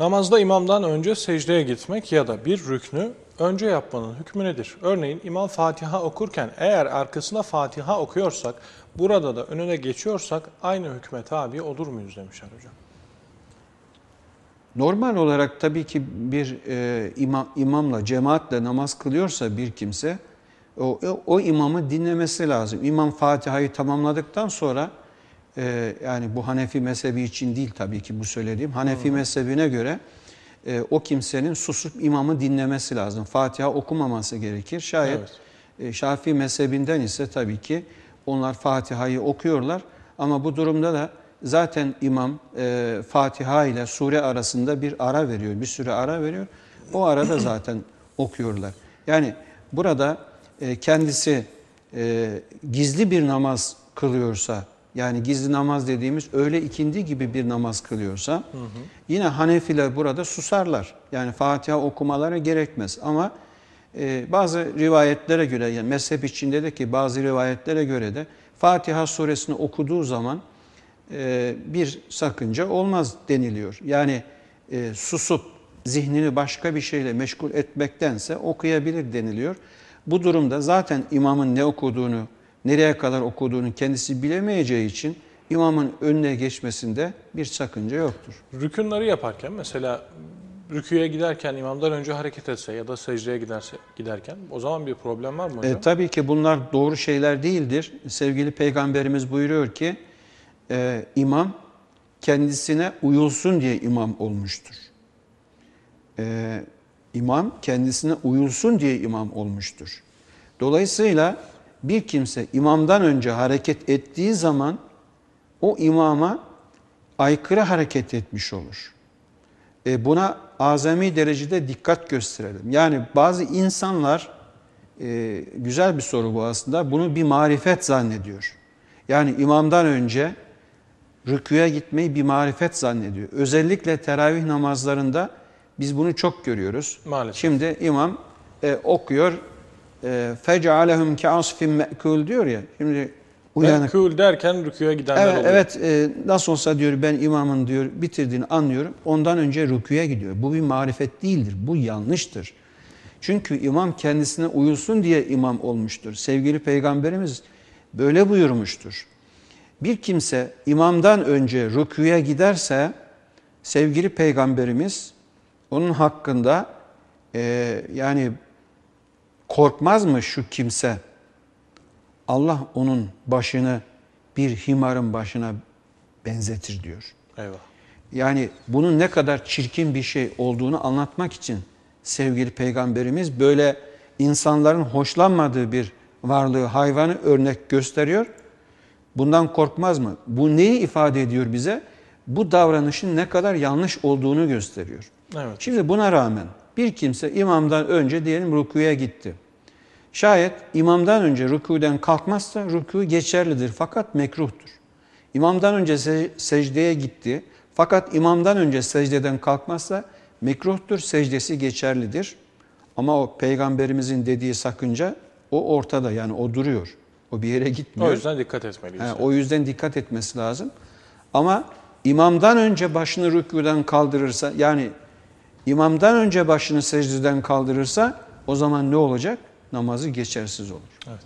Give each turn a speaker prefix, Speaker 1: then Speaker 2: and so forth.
Speaker 1: Namazda imamdan önce secdeye gitmek ya da bir rüknü önce yapmanın hükmü nedir? Örneğin imam Fatiha okurken eğer arkasına Fatiha okuyorsak, burada da önüne geçiyorsak aynı hükme tabi olur muyuz demişler hocam.
Speaker 2: Normal olarak tabii ki bir e, imam, imamla, cemaatle namaz kılıyorsa bir kimse o, o, imamı dinlemesi lazım. İmam Fatiha'yı tamamladıktan sonra e, yani bu Hanefi mezhebi için değil tabii ki bu söylediğim. Hanefi hmm. mezhebine göre e, o kimsenin susup imamı dinlemesi lazım. Fatiha okumaması gerekir. Şayet evet. e, Şafii mezhebinden ise tabii ki onlar Fatiha'yı okuyorlar ama bu durumda da zaten imam e, Fatiha ile sure arasında bir ara veriyor, bir süre ara veriyor. O arada zaten okuyorlar. Yani burada e, kendisi e, gizli bir namaz kılıyorsa, yani gizli namaz dediğimiz öğle ikindi gibi bir namaz kılıyorsa, hı hı. yine Hanefiler burada susarlar. Yani Fatiha okumaları gerekmez ama e, bazı rivayetlere göre, yani mezhep içinde de ki bazı rivayetlere göre de Fatiha suresini okuduğu zaman e, bir sakınca olmaz deniliyor. Yani e, susup zihnini başka bir şeyle meşgul etmektense okuyabilir deniliyor. Bu durumda zaten imamın ne okuduğunu, nereye kadar okuduğunu kendisi bilemeyeceği için imamın önüne geçmesinde bir sakınca yoktur.
Speaker 1: Rükünleri yaparken mesela rüküye giderken imamdan önce hareket etse ya da secdeye giderse giderken o zaman bir problem var mı hocam?
Speaker 2: E, tabii ki bunlar doğru şeyler değildir. Sevgili Peygamberimiz buyuruyor ki e, imam kendisine uyulsun diye imam olmuştur. E, imam kendisine uyulsun diye imam olmuştur. Dolayısıyla bir kimse imamdan önce hareket ettiği zaman o imama aykırı hareket etmiş olur. E, buna azami derecede dikkat gösterelim. Yani bazı insanlar, e, güzel bir soru bu aslında, bunu bir marifet zannediyor. Yani imamdan önce rüküye gitmeyi bir marifet zannediyor. Özellikle teravih namazlarında biz bunu çok görüyoruz. Maalesef. Şimdi imam e, okuyor, e, fecalehum keasfin me'kul diyor ya. Şimdi
Speaker 1: uyanık. Me'kul derken rüküye gidenler
Speaker 2: evet,
Speaker 1: oluyor.
Speaker 2: Evet, e, nasıl olsa diyor ben imamın diyor bitirdiğini anlıyorum. Ondan önce rüküye gidiyor. Bu bir marifet değildir. Bu yanlıştır. Çünkü imam kendisine uyulsun diye imam olmuştur. Sevgili Peygamberimiz böyle buyurmuştur. Bir kimse imamdan önce rüküye giderse sevgili Peygamberimiz onun hakkında e, yani korkmaz mı şu kimse? Allah onun başını bir himarın başına benzetir diyor.
Speaker 1: Eyvah.
Speaker 2: Yani bunun ne kadar çirkin bir şey olduğunu anlatmak için sevgili peygamberimiz böyle insanların hoşlanmadığı bir varlığı, hayvanı örnek gösteriyor. Bundan korkmaz mı? Bu neyi ifade ediyor bize? Bu davranışın ne kadar yanlış olduğunu gösteriyor. Evet. Şimdi buna rağmen bir kimse imamdan önce diyelim rükuya gitti. Şayet imamdan önce rükûden kalkmazsa rükû geçerlidir fakat mekruhtur. İmamdan önce secdeye gitti fakat imamdan önce secdeden kalkmazsa mekruhtur, secdesi geçerlidir. Ama o peygamberimizin dediği sakınca o ortada yani o duruyor. O bir yere gitmiyor.
Speaker 1: O yüzden dikkat etmeliyiz.
Speaker 2: He, o yüzden dikkat etmesi lazım. Ama imamdan önce başını rükûden kaldırırsa yani imamdan önce başını secdeden kaldırırsa o zaman ne olacak? namazı geçersiz olur.
Speaker 1: Evet.